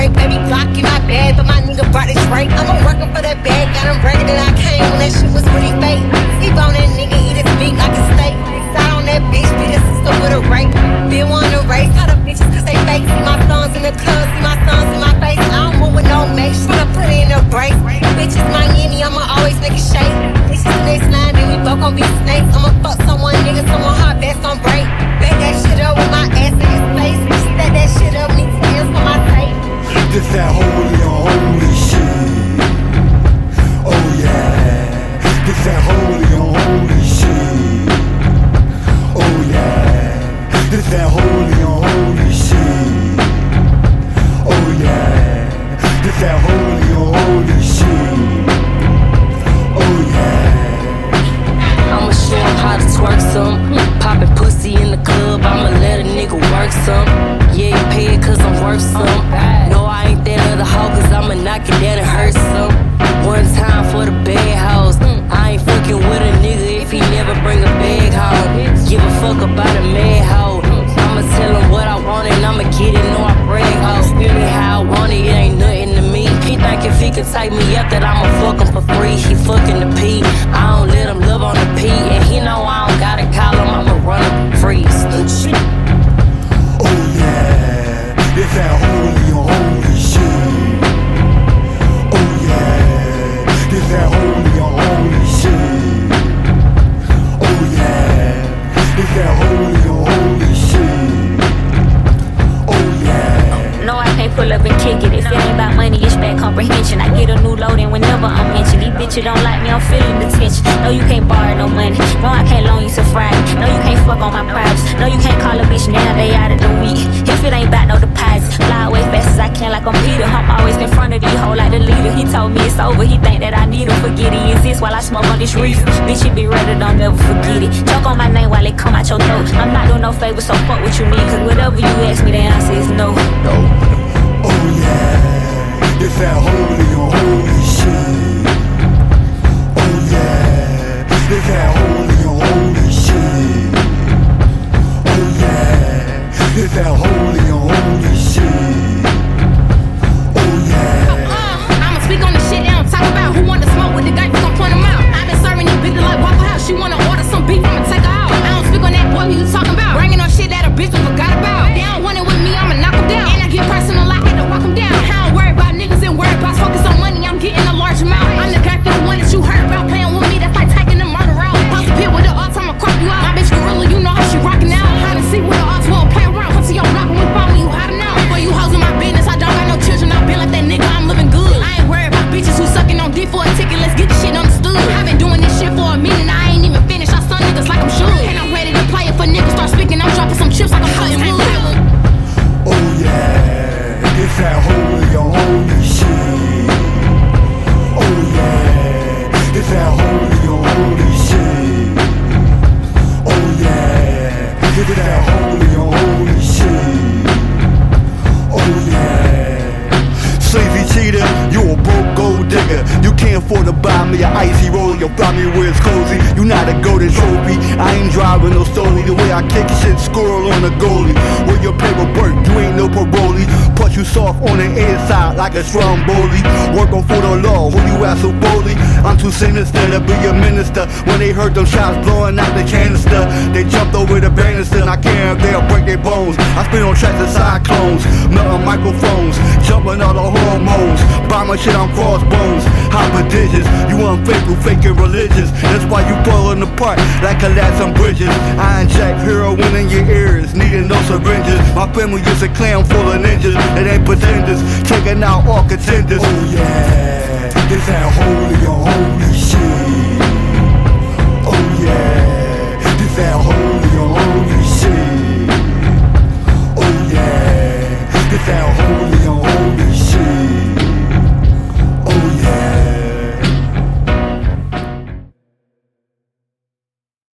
break. Baby, block in my bag, but my nigga brought this Drake. I'm working for that bag, got him ready that I came that shit was really fake. Sleep on that nigga, eat his meat like a steak. Side on that bitch, beat his sister with a rape. Been wanna race, all the bitches cause they fake. See my sons in the club, see my sons in my face. I don't move with no make, tryna put it in a brace. Bitches my yinny, I'ma always make it shake. Bitches the next line, then we both gon' be snakes. I'ma fuck someone, nigga, someone hard, best on break. Back that shit up with my ass in his face. Stack that shit up, need to for my. This that holy on holy shit. Oh yeah. This that holy on holy shit. Oh yeah. This that holy on holy shit. Oh yeah. This that holy on holy shit. Oh yeah. I'ma show how to twerk some. Poppin' pussy in the club, I'ma let a nigga work some. Yeah, you pay it cause I'm worth some. No, I ain't that other hoe cause I'ma knock it down and hurt some. One time for the bad hoes. I ain't fucking with a nigga if he never bring a bag home. Give a fuck about a mad hoe. I'ma tell him what I want and I'ma get it, no I brag hoe. Spend it how I want it, it ain't nothing to me. He think if he can take me up comprehension. I get a new load and whenever I'm mentioned, these bitches don't like me, I'm feeling the tension. No, you can't borrow no money. No, I can't loan you some Friday. No, you can't fuck on my privates. No, you can't call a bitch now, they out of the week. If it ain't about no deposits, fly away fast as I can like I'm Peter. I'm always in front of these hoe like the leader. He told me it's over, he think that I need him. Forget he exists while I smoke on this reefer. Bitch, you be ready, don't never forget it. Choke on my name while it come out your throat. I'm not doing no favors, so fuck what you need. Cause whatever you ask me, the answer is no. no. Oh yeah. This that holy holy shit. Can't buy me an icy roll. You'll find me where it's cozy. You not a golden trophy. I ain't driving no stoley. The way I kick shit, squirrel on a goalie. Where your paper work, you ain't no parolee. Put you soft on the inside like a strong stromboli. Working for the law, who you at so boldly? I'm too sinister to be a minister. When they heard them shots blowing out the canister, they jumped over the banister. I care if they'll break their bones. I spin on tracks and cyclones, melting microphones, jumping all the hormones. Buy my shit, I'm cross bones, hopper digits. You unfaithful, faking religious. That's why you falling apart like collapsing bridges. I inject heroin in your ears, needing no syringes. My family is a clan full of ninjas. It ain't pretenders, taking out all contenders. Oh yeah,